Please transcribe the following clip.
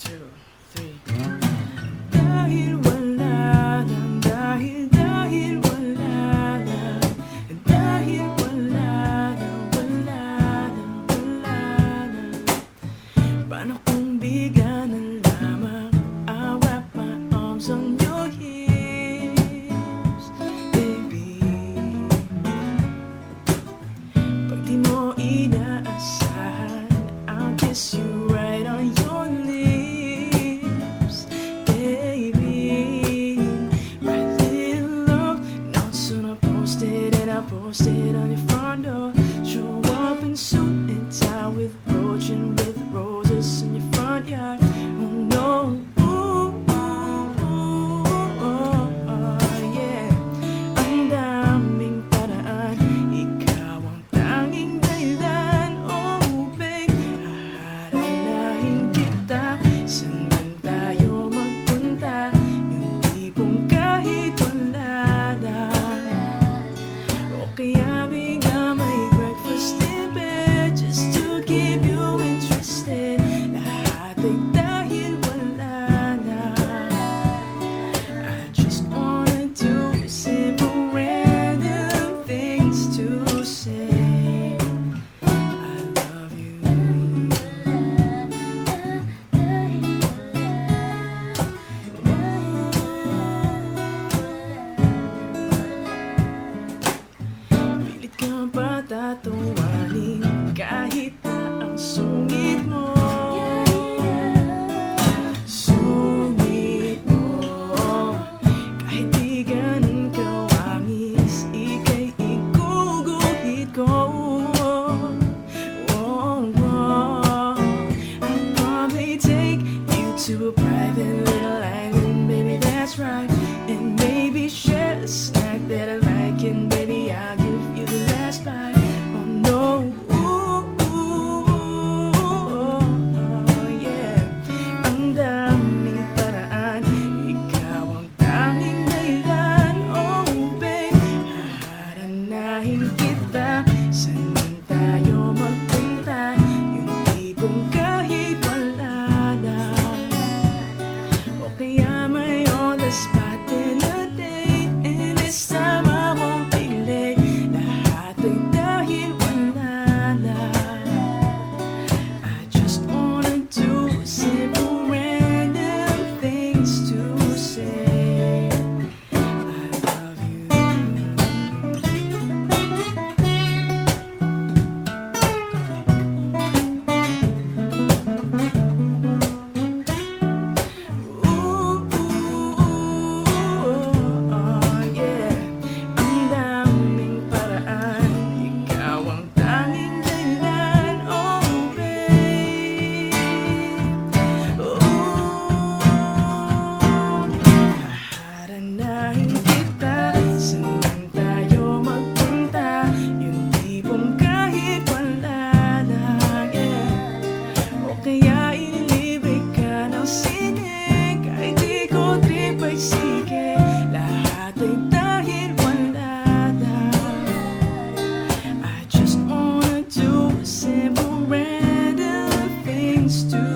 two, three. Dahil wala nang, dahil, dahil wala nang, dahil wala nang, wala nang, wala. Paano kung bigyan ng lamang, I wrap my arms on your hips, baby. Pag di Posted on your front door. tong Babasahin kita Sa tayo magpunta Yung tipong kahit wala na. O kaya may oras pa. wants to